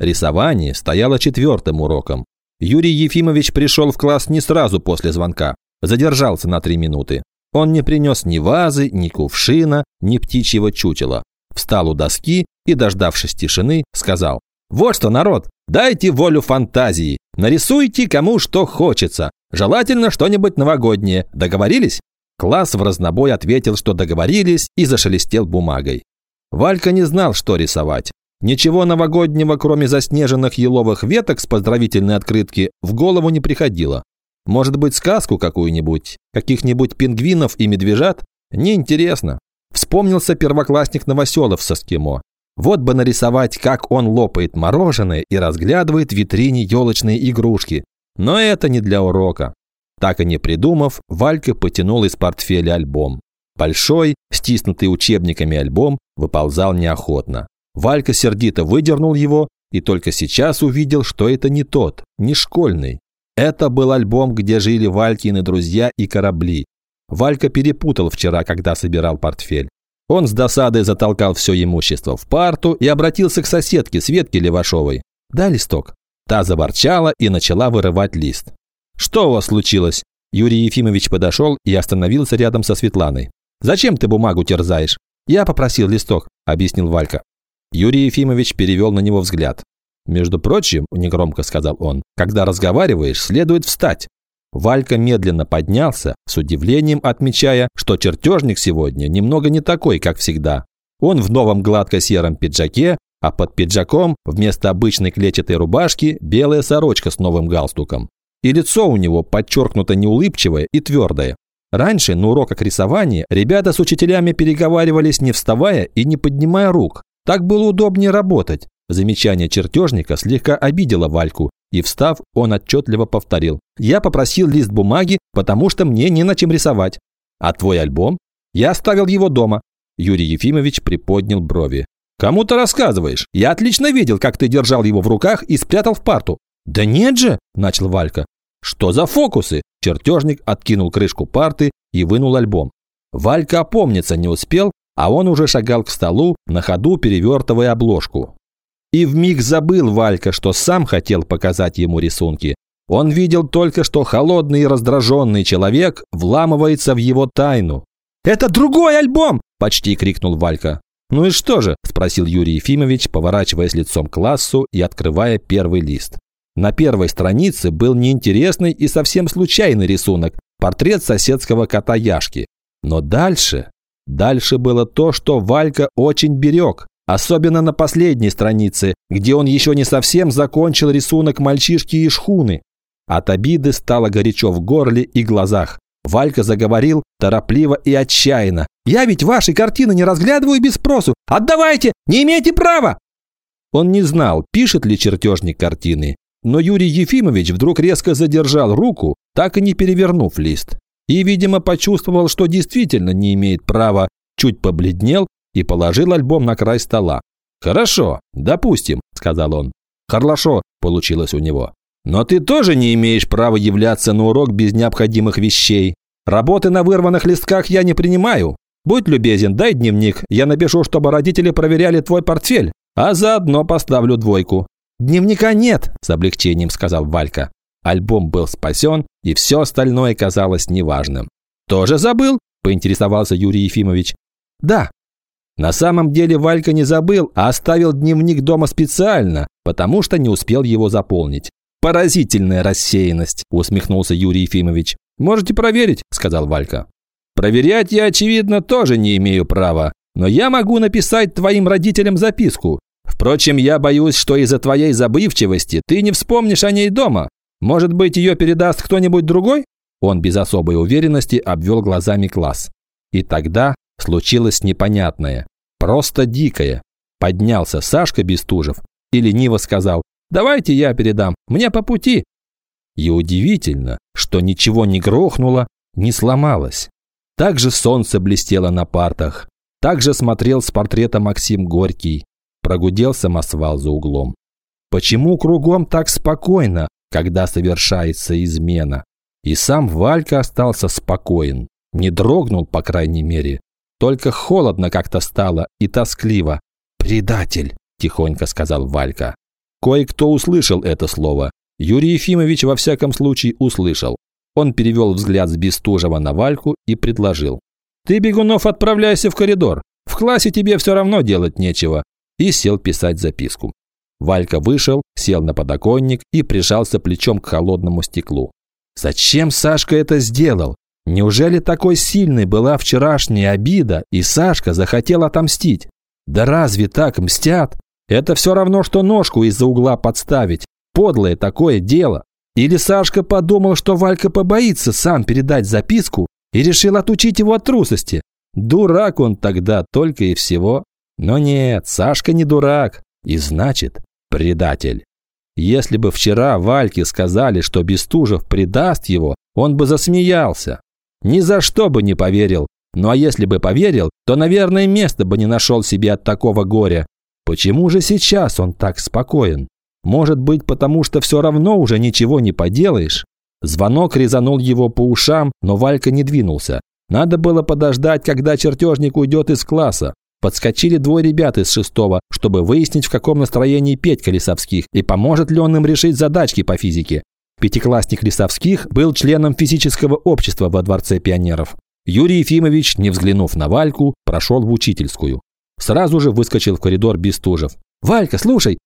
Рисование стояло четвертым уроком. Юрий Ефимович пришел в класс не сразу после звонка. Задержался на три минуты. Он не принес ни вазы, ни кувшина, ни птичьего чучела. Встал у доски и, дождавшись тишины, сказал «Вот что, народ, дайте волю фантазии, нарисуйте кому что хочется, желательно что-нибудь новогоднее, договорились?» Класс в разнобой ответил, что договорились и зашелестел бумагой. Валька не знал, что рисовать. Ничего новогоднего, кроме заснеженных еловых веток с поздравительной открытки, в голову не приходило. Может быть, сказку какую-нибудь, каких-нибудь пингвинов и медвежат? Неинтересно. Вспомнился первоклассник Новоселов со скимо. Вот бы нарисовать, как он лопает мороженое и разглядывает в витрине елочные игрушки. Но это не для урока. Так и не придумав, Валька потянул из портфеля альбом. Большой, стиснутый учебниками альбом, выползал неохотно. Валька сердито выдернул его и только сейчас увидел, что это не тот, не школьный. Это был альбом, где жили Валькины друзья и корабли. Валька перепутал вчера, когда собирал портфель. Он с досадой затолкал все имущество в парту и обратился к соседке Светке Левашовой. «Дай листок». Та заворчала и начала вырывать лист. «Что у вас случилось?» Юрий Ефимович подошел и остановился рядом со Светланой. «Зачем ты бумагу терзаешь?» «Я попросил листок», – объяснил Валька. Юрий Ефимович перевел на него взгляд. «Между прочим», – негромко сказал он, – «когда разговариваешь, следует встать. Валька медленно поднялся, с удивлением отмечая, что чертежник сегодня немного не такой, как всегда. Он в новом гладко-сером пиджаке, а под пиджаком вместо обычной клетчатой рубашки белая сорочка с новым галстуком. И лицо у него подчеркнуто неулыбчивое и твердое. Раньше на уроках рисования ребята с учителями переговаривались не вставая и не поднимая рук. Так было удобнее работать. Замечание чертежника слегка обидело Вальку, и встав, он отчетливо повторил. «Я попросил лист бумаги, потому что мне не на чем рисовать. А твой альбом? Я оставил его дома». Юрий Ефимович приподнял брови. «Кому ты рассказываешь? Я отлично видел, как ты держал его в руках и спрятал в парту». «Да нет же!» – начал Валька. «Что за фокусы?» Чертежник откинул крышку парты и вынул альбом. Валька опомниться не успел, а он уже шагал к столу, на ходу перевертывая обложку. И вмиг забыл Валька, что сам хотел показать ему рисунки. Он видел только, что холодный и раздраженный человек вламывается в его тайну. «Это другой альбом!» – почти крикнул Валька. «Ну и что же?» – спросил Юрий Ефимович, поворачиваясь лицом к классу и открывая первый лист. На первой странице был неинтересный и совсем случайный рисунок – портрет соседского кота Яшки. Но дальше... Дальше было то, что Валька очень берег. Особенно на последней странице, где он еще не совсем закончил рисунок мальчишки и шхуны. От обиды стало горячо в горле и глазах. Валька заговорил торопливо и отчаянно. «Я ведь ваши картины не разглядываю без спросу! Отдавайте! Не имеете права!» Он не знал, пишет ли чертежник картины, но Юрий Ефимович вдруг резко задержал руку, так и не перевернув лист. И, видимо, почувствовал, что действительно не имеет права, чуть побледнел и положил альбом на край стола. «Хорошо, допустим», – сказал он. «Хорошо», – получилось у него. «Но ты тоже не имеешь права являться на урок без необходимых вещей. Работы на вырванных листках я не принимаю. Будь любезен, дай дневник, я напишу, чтобы родители проверяли твой портфель, а заодно поставлю двойку». «Дневника нет», – с облегчением сказал Валька. Альбом был спасен, и все остальное казалось неважным. «Тоже забыл?» – поинтересовался Юрий Ефимович. «Да», на самом деле Валька не забыл, а оставил дневник дома специально, потому что не успел его заполнить. «Поразительная рассеянность», – усмехнулся Юрий Ефимович. «Можете проверить», – сказал Валька. «Проверять я, очевидно, тоже не имею права, но я могу написать твоим родителям записку. Впрочем, я боюсь, что из-за твоей забывчивости ты не вспомнишь о ней дома. Может быть, ее передаст кто-нибудь другой?» Он без особой уверенности обвел глазами класс. И тогда случилось непонятное. Просто дикое. Поднялся Сашка Бестужев и лениво сказал «Давайте я передам, мне по пути». И удивительно, что ничего не грохнуло, не сломалось. Так же солнце блестело на партах. Так же смотрел с портрета Максим Горький. Прогудел самосвал за углом. Почему кругом так спокойно, когда совершается измена? И сам Валька остался спокоен. Не дрогнул, по крайней мере. Только холодно как-то стало и тоскливо. «Предатель!» – тихонько сказал Валька. Кое-кто услышал это слово. Юрий Ефимович во всяком случае услышал. Он перевел взгляд с Бестужева на Вальку и предложил. «Ты, Бегунов, отправляйся в коридор. В классе тебе все равно делать нечего». И сел писать записку. Валька вышел, сел на подоконник и прижался плечом к холодному стеклу. Зачем Сашка это сделал? Неужели такой сильной была вчерашняя обида, и Сашка захотел отомстить? Да разве так мстят? Это все равно, что ножку из-за угла подставить. Подлое такое дело. Или Сашка подумал, что Валька побоится сам передать записку и решил отучить его от трусости. Дурак он тогда только и всего. Но нет, Сашка не дурак. И значит, предатель. Если бы вчера Вальке сказали, что Бестужев предаст его, он бы засмеялся. Ни за что бы не поверил. Ну а если бы поверил, то, наверное, места бы не нашел себе от такого горя. Почему же сейчас он так спокоен? Может быть, потому что все равно уже ничего не поделаешь? Звонок резанул его по ушам, но Валька не двинулся. Надо было подождать, когда чертежник уйдет из класса. Подскочили двое ребят из шестого, чтобы выяснить, в каком настроении Петька Лисовских и поможет ли он им решить задачки по физике. Пятиклассник Лисовских был членом физического общества во Дворце пионеров. Юрий Ефимович, не взглянув на Вальку, прошел в учительскую. Сразу же выскочил в коридор Бестужев. «Валька, слушай,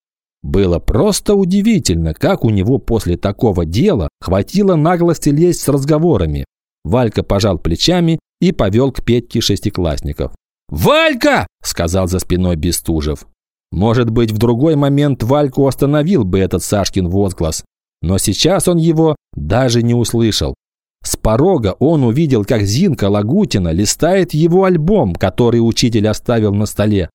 было просто удивительно, как у него после такого дела хватило наглости лезть с разговорами. Валька пожал плечами и повел к Петьке шестиклассников. «Валька!» – сказал за спиной Бестужев. Может быть, в другой момент Вальку остановил бы этот Сашкин возглас, но сейчас он его даже не услышал. С порога он увидел, как Зинка Лагутина листает его альбом, который учитель оставил на столе.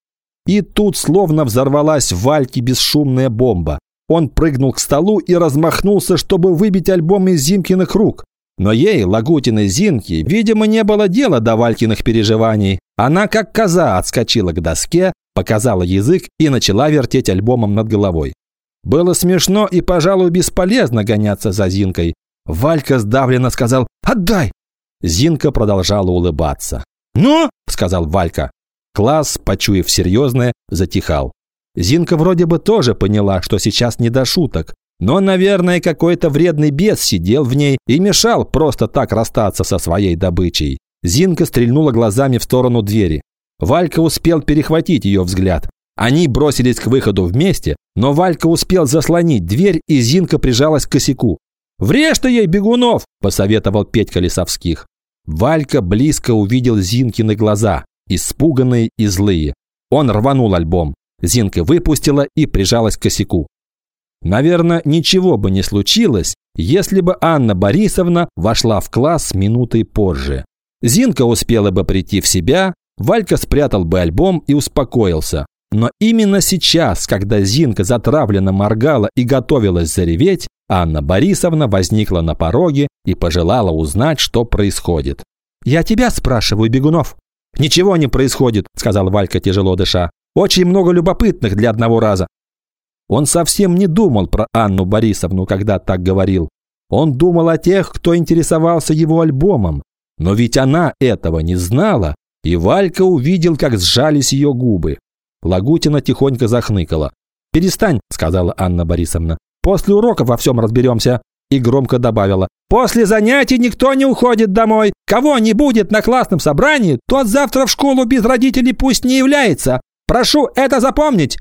И тут словно взорвалась в Вальке бесшумная бомба. Он прыгнул к столу и размахнулся, чтобы выбить альбом из Зинкиных рук. Но ей, Лагутиной Зинке, видимо, не было дела до Валькиных переживаний. Она, как коза, отскочила к доске, показала язык и начала вертеть альбомом над головой. Было смешно и, пожалуй, бесполезно гоняться за Зинкой. Валька сдавленно сказал «Отдай!». Зинка продолжала улыбаться. «Ну?» – сказал Валька. Класс, почуяв серьезное, затихал. Зинка вроде бы тоже поняла, что сейчас не до шуток. Но, наверное, какой-то вредный бес сидел в ней и мешал просто так расстаться со своей добычей. Зинка стрельнула глазами в сторону двери. Валька успел перехватить ее взгляд. Они бросились к выходу вместе, но Валька успел заслонить дверь, и Зинка прижалась к косяку. «Врежь ты ей, бегунов!» – посоветовал Петька Лисовских. Валька близко увидел Зинкины глаза испуганные и злые. Он рванул альбом. Зинка выпустила и прижалась к косяку. Наверное, ничего бы не случилось, если бы Анна Борисовна вошла в класс минутой позже. Зинка успела бы прийти в себя, Валька спрятал бы альбом и успокоился. Но именно сейчас, когда Зинка затравленно моргала и готовилась зареветь, Анна Борисовна возникла на пороге и пожелала узнать, что происходит. «Я тебя спрашиваю, Бегунов», «Ничего не происходит», – сказал Валька, тяжело дыша. «Очень много любопытных для одного раза». Он совсем не думал про Анну Борисовну, когда так говорил. Он думал о тех, кто интересовался его альбомом. Но ведь она этого не знала, и Валька увидел, как сжались ее губы. Лагутина тихонько захныкала. «Перестань», – сказала Анна Борисовна. «После уроков во всем разберемся» и громко добавила. «После занятий никто не уходит домой. Кого не будет на классном собрании, тот завтра в школу без родителей пусть не является. Прошу это запомнить!»